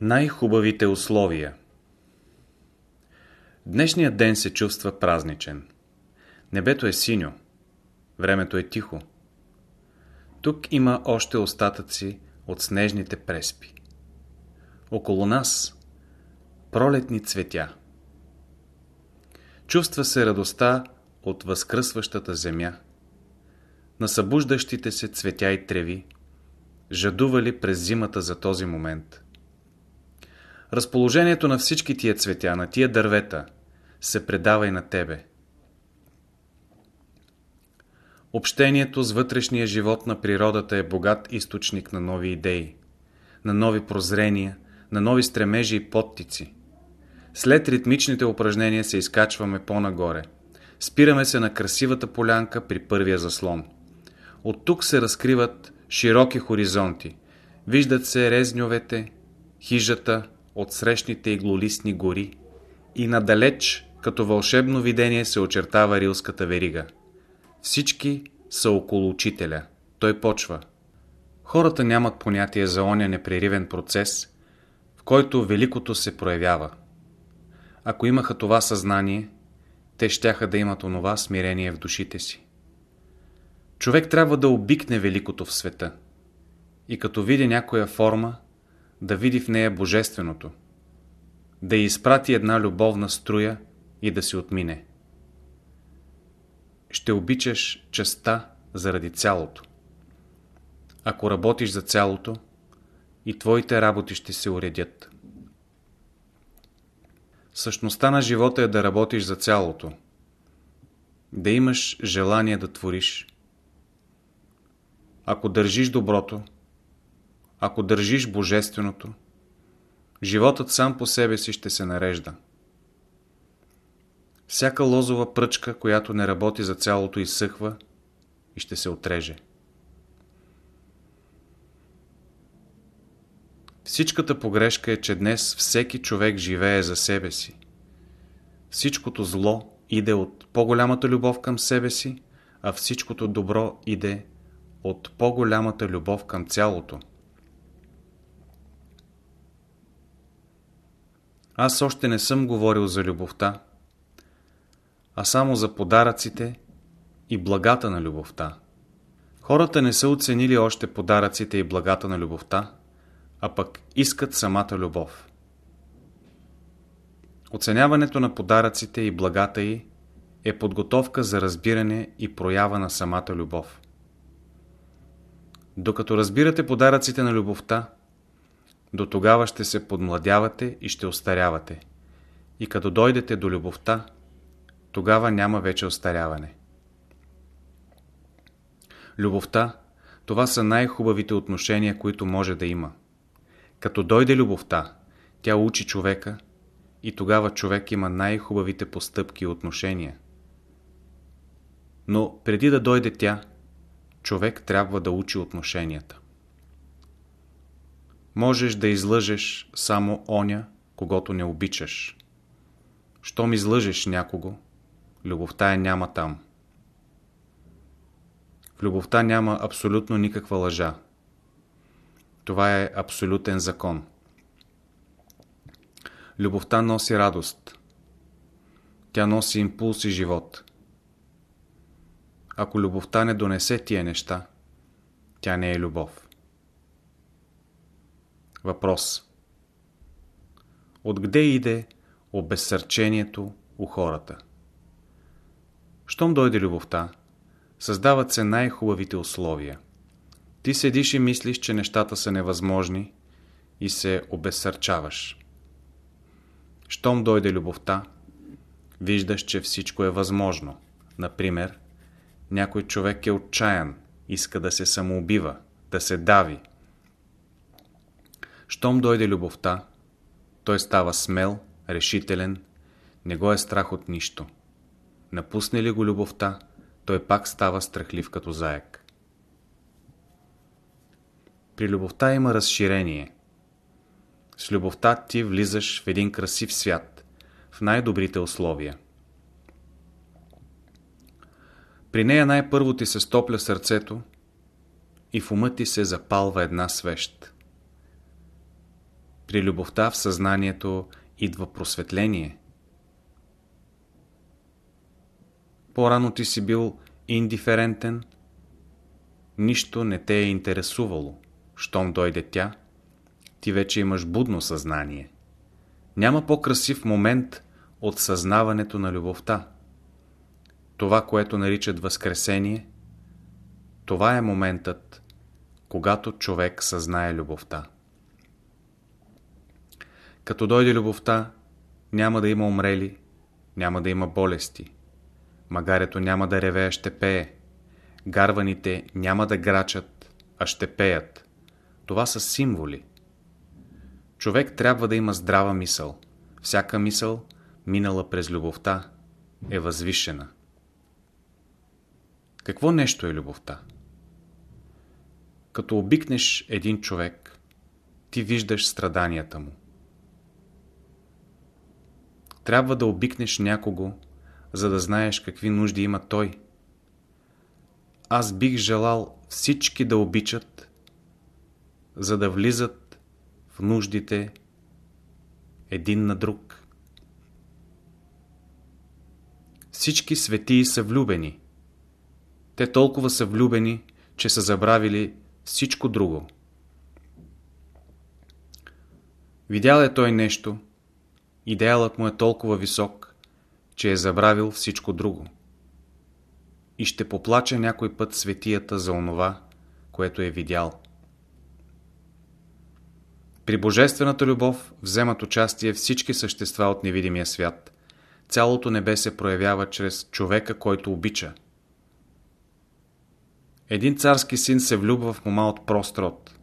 Най-хубавите условия Днешният ден се чувства празничен. Небето е синьо, времето е тихо. Тук има още остатъци от снежните преспи. Около нас пролетни цветя. Чувства се радостта от възкръсващата земя, на събуждащите се цветя и треви, жадували през зимата за този момент – Разположението на всички тия цветя, на тия дървета, се предава и на тебе. Общението с вътрешния живот на природата е богат източник на нови идеи, на нови прозрения, на нови стремежи и подтици. След ритмичните упражнения се изкачваме по-нагоре. Спираме се на красивата полянка при първия заслон. От тук се разкриват широки хоризонти. Виждат се резньовете, хижата, от срещните иглолистни гори и надалеч, като вълшебно видение, се очертава рилската верига. Всички са около учителя. Той почва. Хората нямат понятие за оня непреривен процес, в който великото се проявява. Ако имаха това съзнание, те щяха да имат онова смирение в душите си. Човек трябва да обикне великото в света и като види някоя форма, да види в нея божественото, да изпрати една любовна струя и да си отмине. Ще обичаш частта заради цялото. Ако работиш за цялото, и твоите работи ще се уредят. Същността на живота е да работиш за цялото, да имаш желание да твориш. Ако държиш доброто, ако държиш Божественото, животът сам по себе си ще се нарежда. Всяка лозова пръчка, която не работи за цялото, изсъхва и ще се отреже. Всичката погрешка е, че днес всеки човек живее за себе си. Всичкото зло иде от по-голямата любов към себе си, а всичкото добро иде от по-голямата любов към цялото. Аз още не съм говорил за любовта, а само за подаръците и благата на любовта. Хората не са оценили още подаръците и благата на любовта, а пък искат самата любов. Оценяването на подаръците и благата й е подготовка за разбиране и проява на самата любов. Докато разбирате подаръците на любовта, до тогава ще се подмладявате и ще остарявате. И като дойдете до любовта, тогава няма вече остаряване. Любовта, това са най-хубавите отношения, които може да има. Като дойде любовта, тя учи човека и тогава човек има най-хубавите постъпки и отношения. Но преди да дойде тя, човек трябва да учи отношенията. Можеш да излъжеш само оня, когато не обичаш. Щом излъжеш някого, любовта е няма там. В любовта няма абсолютно никаква лъжа. Това е абсолютен закон. Любовта носи радост. Тя носи импулс и живот. Ако любовта не донесе тия неща, тя не е любов. Въпрос. Откъде иде обезсърчението у хората? Щом дойде любовта, създават се най-хубавите условия. Ти седиш и мислиш, че нещата са невъзможни и се обезсърчаваш. Щом дойде любовта, виждаш, че всичко е възможно. Например, някой човек е отчаян, иска да се самоубива, да се дави, щом дойде любовта, той става смел, решителен, не го е страх от нищо. Напусне ли го любовта, той пак става страхлив като заек. При любовта има разширение. С любовта ти влизаш в един красив свят, в най-добрите условия. При нея най-първо ти се стопля сърцето, и в ума ти се запалва една свещ. При любовта в съзнанието идва просветление. По-рано ти си бил индиферентен, нищо не те е интересувало. Щом дойде тя, ти вече имаш будно съзнание. Няма по-красив момент от съзнаването на любовта. Това, което наричат възкресение, това е моментът, когато човек съзнае любовта. Като дойде любовта, няма да има умрели, няма да има болести. Магарето няма да ревее, ще пее. Гарваните няма да грачат, а ще пеят. Това са символи. Човек трябва да има здрава мисъл. Всяка мисъл, минала през любовта, е възвишена. Какво нещо е любовта? Като обикнеш един човек, ти виждаш страданията му. Трябва да обикнеш някого, за да знаеш какви нужди има той. Аз бих желал всички да обичат, за да влизат в нуждите един на друг. Всички светии са влюбени. Те толкова са влюбени, че са забравили всичко друго. Видял е той нещо, идеалът му е толкова висок, че е забравил всичко друго. И ще поплаче някой път светията за онова, което е видял. При божествената любов вземат участие всички същества от невидимия свят. Цялото небе се проявява чрез човека, който обича. Един царски син се влюбва в мома от прост род.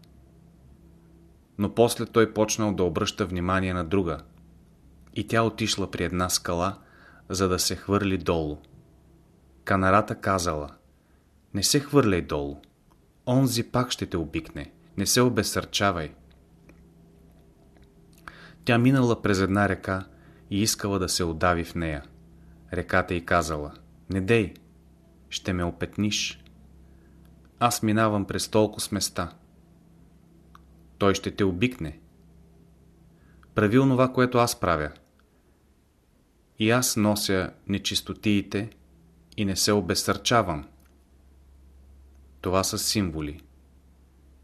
Но после той почнал да обръща внимание на друга. И тя отишла при една скала, за да се хвърли долу. Канарата казала, не се хвърляй долу. Онзи пак ще те обикне. Не се обесърчавай. Тя минала през една река и искала да се удави в нея. Реката й казала, не дей, ще ме опетниш. Аз минавам през толкова места. Той ще те обикне. Прави онова, което аз правя. И аз нося нечистотиите и не се обесърчавам. Това са символи.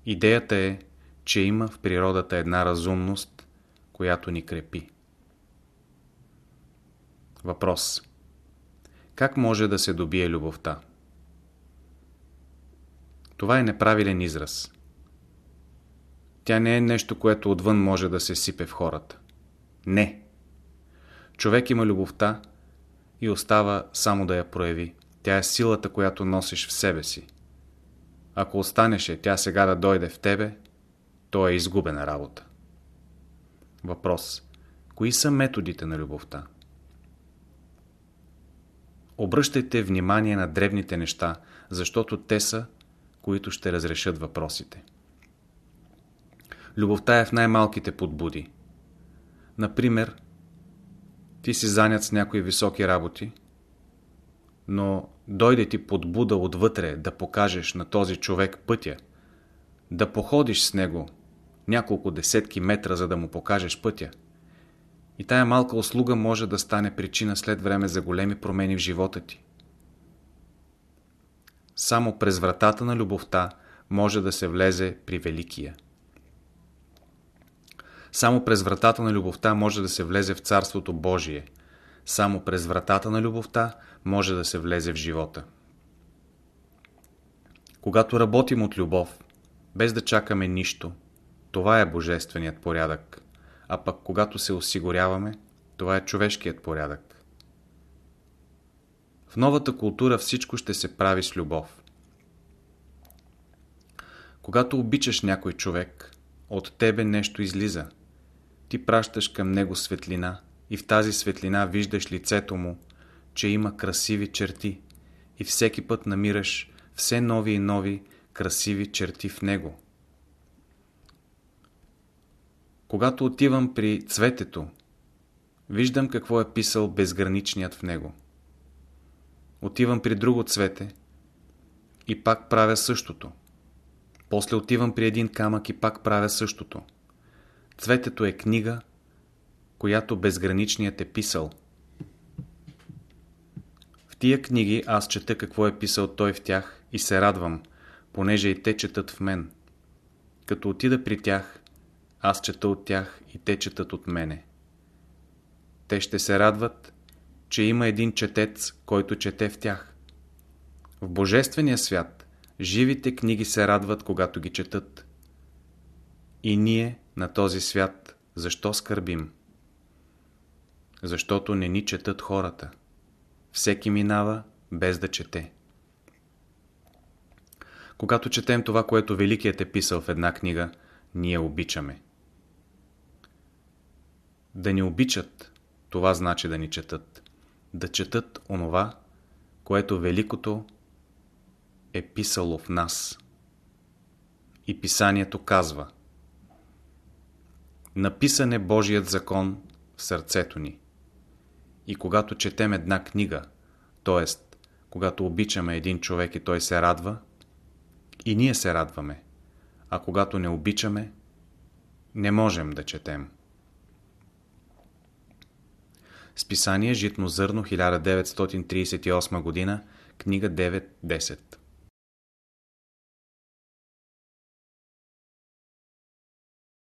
Идеята е, че има в природата една разумност, която ни крепи. Въпрос. Как може да се добие любовта? Това е неправилен израз. Тя не е нещо, което отвън може да се сипе в хората. Не. Човек има любовта и остава само да я прояви. Тя е силата, която носиш в себе си. Ако останеше тя сега да дойде в тебе, то е изгубена работа. Въпрос. Кои са методите на любовта? Обръщайте внимание на древните неща, защото те са, които ще разрешат въпросите. Любовта е в най-малките подбуди. Например, ти си занят с някои високи работи, но дойде ти подбуда отвътре да покажеш на този човек пътя, да походиш с него няколко десетки метра, за да му покажеш пътя. И тая малка услуга може да стане причина след време за големи промени в живота ти. Само през вратата на любовта може да се влезе при Великия. Само през вратата на любовта може да се влезе в Царството Божие. Само през вратата на любовта може да се влезе в живота. Когато работим от любов, без да чакаме нищо, това е божественият порядък. А пък когато се осигуряваме, това е човешкият порядък. В новата култура всичко ще се прави с любов. Когато обичаш някой човек, от тебе нещо излиза. Ти пращаш към него светлина и в тази светлина виждаш лицето му, че има красиви черти и всеки път намираш все нови и нови красиви черти в него. Когато отивам при цветето, виждам какво е писал безграничният в него. Отивам при друго цвете и пак правя същото. После отивам при един камък и пак правя същото. Цветето е книга, която безграничният е писал. В тия книги аз чета какво е писал той в тях и се радвам, понеже и те четат в мен. Като отида при тях, аз чета от тях и те четат от мене. Те ще се радват, че има един четец, който чете в тях. В Божествения свят живите книги се радват, когато ги четат. И ние на този свят защо скърбим? Защото не ни четат хората. Всеки минава без да чете. Когато четем това, което Великият е писал в една книга, ние обичаме. Да ни обичат, това значи да ни четат. Да четат онова, което Великото е писало в нас. И писанието казва Написан е Божият закон в сърцето ни. И когато четем една книга, т.е. когато обичаме един човек и той се радва, и ние се радваме, а когато не обичаме, не можем да четем. Списание Житно зърно 1938 година, книга 9-10